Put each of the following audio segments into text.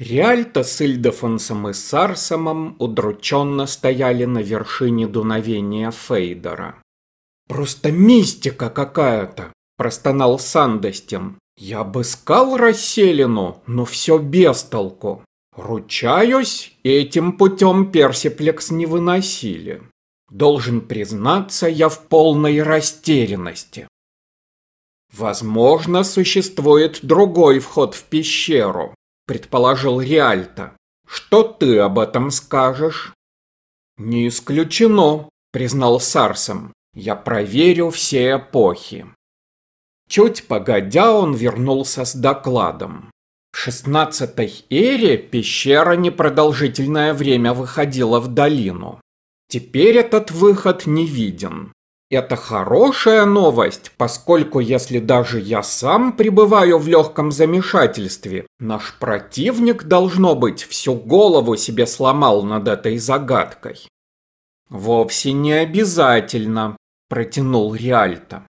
Риальто с Ильдефонсом и Сарсомом удрученно стояли на вершине дуновения Фейдера. «Просто мистика какая-то!» – простонал Сандостин. «Я обыскал расселину, но все без толку. Ручаюсь, этим путем персиплекс не выносили. Должен признаться, я в полной растерянности. Возможно, существует другой вход в пещеру, предположил Риальто. Что ты об этом скажешь? Не исключено, признал Сарсом. Я проверю все эпохи. Чуть погодя, он вернулся с докладом. В шестнадцатой эре пещера непродолжительное время выходила в долину. Теперь этот выход не виден. Это хорошая новость, поскольку если даже я сам пребываю в легком замешательстве, наш противник, должно быть, всю голову себе сломал над этой загадкой. Вовсе не обязательно, протянул Риальто.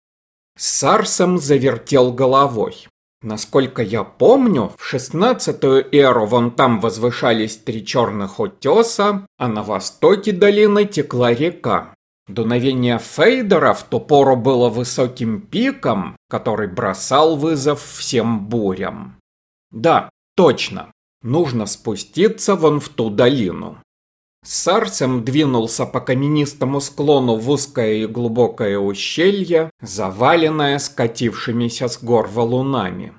Сарсом завертел головой. Насколько я помню, в шестнадцатую эру вон там возвышались три черных утеса, а на востоке долины текла река. Дуновение Фейдера в ту пору было высоким пиком, который бросал вызов всем бурям. Да, точно. Нужно спуститься вон в ту долину. Сарсем двинулся по каменистому склону в узкое и глубокое ущелье, заваленное скатившимися с гор валунами.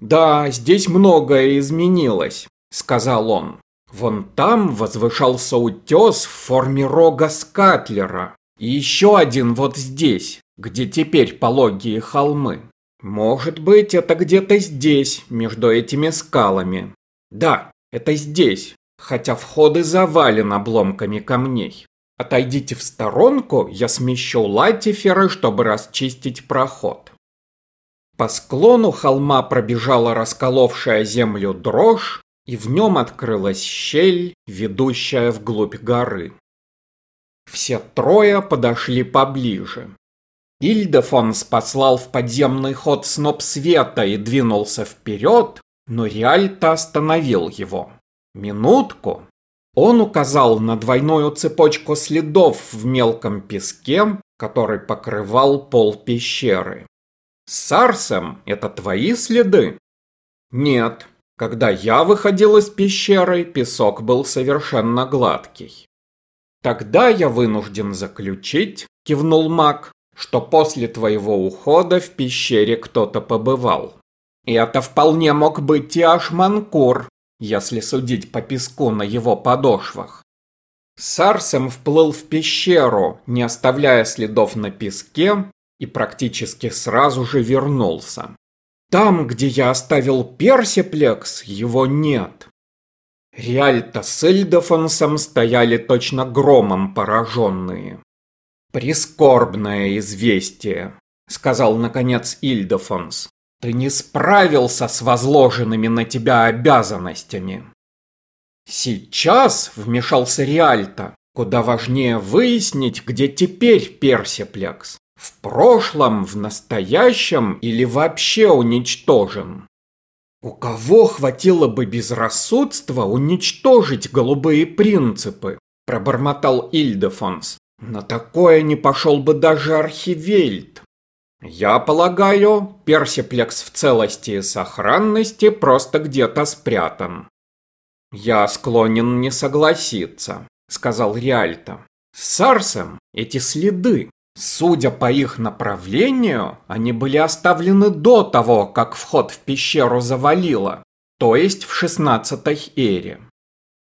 «Да, здесь многое изменилось», — сказал он. Вон там возвышался утес в форме рога Скатлера. И еще один вот здесь, где теперь пологие холмы. Может быть, это где-то здесь, между этими скалами. Да, это здесь, хотя входы завалены обломками камней. Отойдите в сторонку, я смещу латиферы, чтобы расчистить проход. По склону холма пробежала расколовшая землю дрожь, и в нем открылась щель, ведущая вглубь горы. Все трое подошли поближе. Ильдефонс послал в подземный ход сноп света и двинулся вперед, но Риальто остановил его. Минутку. Он указал на двойную цепочку следов в мелком песке, который покрывал пол пещеры. Сарсем, это твои следы? Нет, когда я выходил из пещеры, песок был совершенно гладкий. Тогда я вынужден заключить, кивнул маг, что после твоего ухода в пещере кто-то побывал. И это вполне мог быть и Ашманкур, если судить по песку на его подошвах. Сарсем вплыл в пещеру, не оставляя следов на песке, и практически сразу же вернулся. Там, где я оставил персиплекс, его нет. Риальто с Эльдофонсом стояли точно громом пораженные. «Прискорбное известие», — сказал наконец Ильдофонс. «Ты не справился с возложенными на тебя обязанностями». «Сейчас», — вмешался Риальто, — «куда важнее выяснить, где теперь Персиплекс. В прошлом, в настоящем или вообще уничтожен? У кого хватило бы безрассудства уничтожить голубые принципы? Пробормотал Ильдефонс. На такое не пошел бы даже Архивельд. Я полагаю, персиплекс в целости и сохранности просто где-то спрятан. Я склонен не согласиться, сказал Риальто. С Сарсом эти следы Судя по их направлению, они были оставлены до того, как вход в пещеру завалило, то есть в шестнадцатой эре.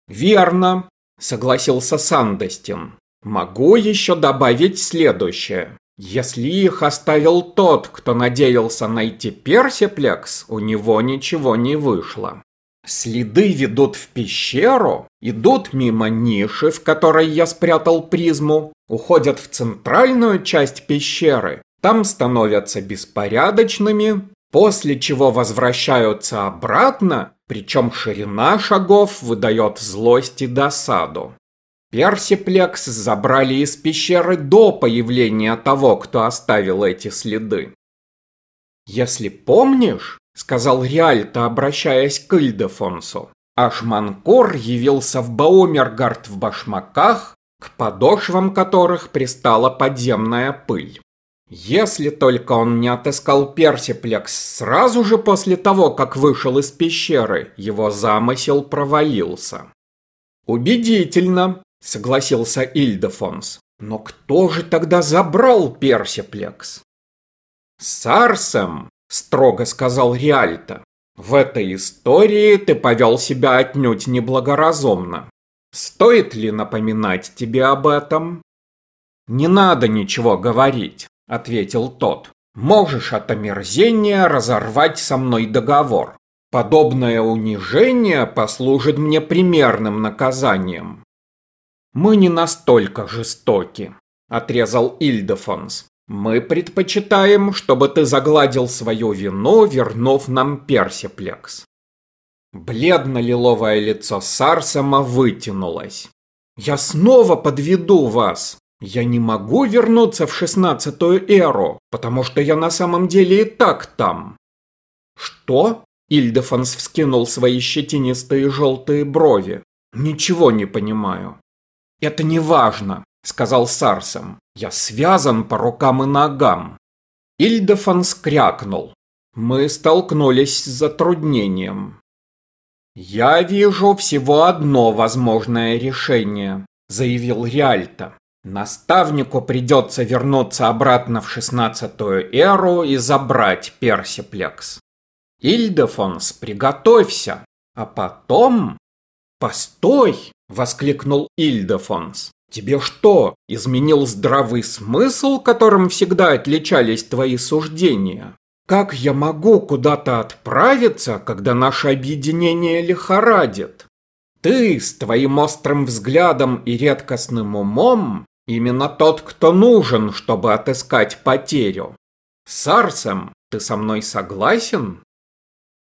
«Верно», — согласился Сандостин. «Могу еще добавить следующее. Если их оставил тот, кто надеялся найти персиплекс, у него ничего не вышло. Следы ведут в пещеру, идут мимо ниши, в которой я спрятал призму, уходят в центральную часть пещеры, там становятся беспорядочными, после чего возвращаются обратно, причем ширина шагов выдает злость и досаду. Персиплекс забрали из пещеры до появления того, кто оставил эти следы. Если помнишь, сказал Риальто, обращаясь к Ильдефонсу, а Шманкор явился в Баумергард в башмаках, к подошвам которых пристала подземная пыль. Если только он не отыскал Персиплекс сразу же после того, как вышел из пещеры, его замысел провалился. «Убедительно», — согласился Ильдефонс. «Но кто же тогда забрал Персиплекс?» «Сарсом», — строго сказал Риальто. «В этой истории ты повел себя отнюдь неблагоразумно. Стоит ли напоминать тебе об этом?» «Не надо ничего говорить ответил тот. Можешь от омерзения разорвать со мной договор. Подобное унижение послужит мне примерным наказанием. Мы не настолько жестоки, отрезал Ильдефонс. Мы предпочитаем, чтобы ты загладил свою вину, вернув нам персиплекс. Бледно-лиловое лицо Сарсама вытянулось. «Я снова подведу вас!» Я не могу вернуться в шестнадцатую эру, потому что я на самом деле и так там. Что? Ильдефонс вскинул свои щетинистые желтые брови. Ничего не понимаю. Это не важно, сказал Сарсом. Я связан по рукам и ногам. Ильдефонс крякнул. Мы столкнулись с затруднением. «Я вижу всего одно возможное решение», — заявил Риальто. Наставнику придется вернуться обратно в шестнадцатую эру и забрать Персиплекс. Ильдефонс, приготовься, а потом... Постой! Воскликнул Ильдефонс. Тебе что, изменил здравый смысл, которым всегда отличались твои суждения? Как я могу куда-то отправиться, когда наше объединение лихорадит? Ты с твоим острым взглядом и редкостным умом именно тот, кто нужен, чтобы отыскать потерю. Сарсем, ты со мной согласен?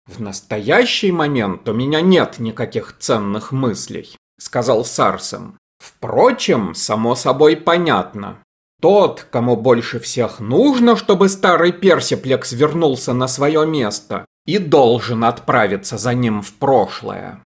В настоящий момент у меня нет никаких ценных мыслей, сказал Сарсем. Впрочем, само собой понятно. Тот, кому больше всех нужно, чтобы старый Персиплекс вернулся на свое место, и должен отправиться за ним в прошлое.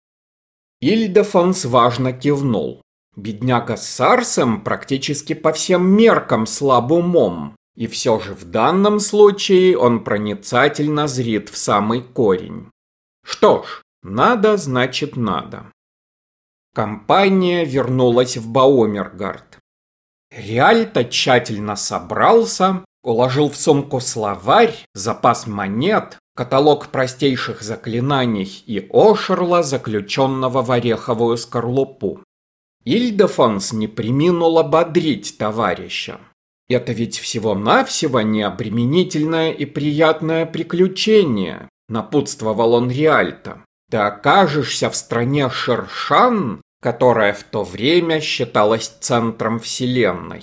Ильдефонс важно кивнул. Бедняга с Сарсом практически по всем меркам слаб умом, и все же в данном случае он проницательно зрит в самый корень. Что ж, надо значит надо. Компания вернулась в Баумергард. Реальто тщательно собрался, уложил в сумку словарь, запас монет, каталог простейших заклинаний и ошерла, заключенного в ореховую скорлупу. Ильдефонс не приминул ободрить товарища. Это ведь всего-навсего необременительное и приятное приключение, напутствовал он Риальто. Ты окажешься в стране Шершан, которая в то время считалась центром Вселенной.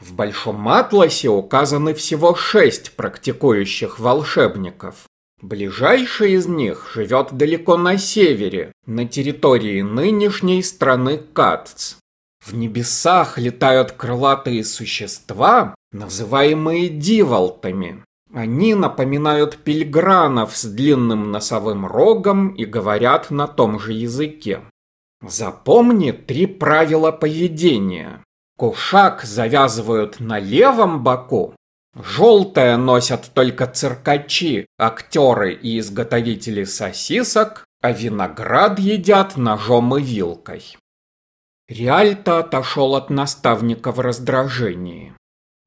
В Большом Атласе указаны всего шесть практикующих волшебников. Ближайший из них живет далеко на севере, на территории нынешней страны Катц. В небесах летают крылатые существа, называемые диволтами. Они напоминают пильгранов с длинным носовым рогом и говорят на том же языке. Запомни три правила поведения. Кушак завязывают на левом боку, Желтое носят только циркачи, актеры и изготовители сосисок, а виноград едят ножом и вилкой. Риальто отошел от наставника в раздражении.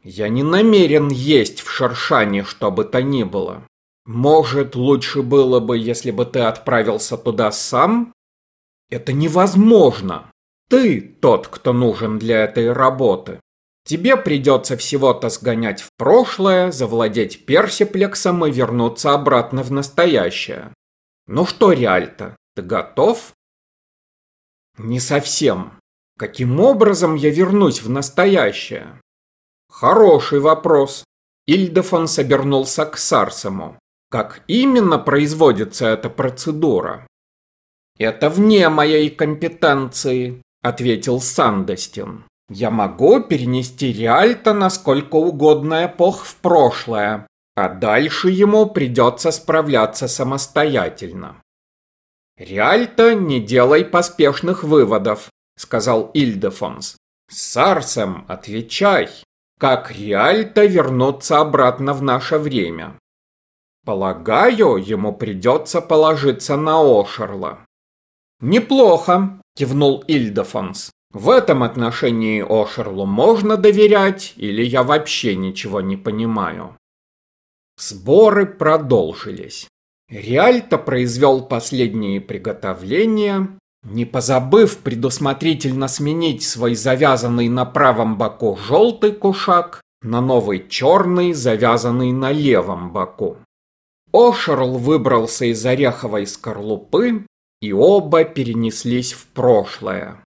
«Я не намерен есть в Шершане, что бы то ни было. Может, лучше было бы, если бы ты отправился туда сам? Это невозможно. Ты тот, кто нужен для этой работы. Тебе придется всего-то сгонять в прошлое, завладеть персиплексом и вернуться обратно в настоящее. Ну что, Реальто, ты готов? Не совсем. Каким образом я вернусь в настоящее? Хороший вопрос. Ильдефон собернулся к Сарсему. Как именно производится эта процедура? Это вне моей компетенции, ответил Сандостин. Я могу перенести Риальто на сколько угодно эпох в прошлое, а дальше ему придется справляться самостоятельно. «Реальто, не делай поспешных выводов», — сказал Ильдефонс. «Сарсем, отвечай, как Реальто вернуться обратно в наше время?» «Полагаю, ему придется положиться на Ошерла». «Неплохо», — кивнул Ильдефонс. «В этом отношении Ошерлу можно доверять, или я вообще ничего не понимаю?» Сборы продолжились. Риальто произвел последние приготовления, не позабыв предусмотрительно сменить свой завязанный на правом боку желтый кушак на новый черный, завязанный на левом боку. Ошерл выбрался из ореховой скорлупы, и оба перенеслись в прошлое.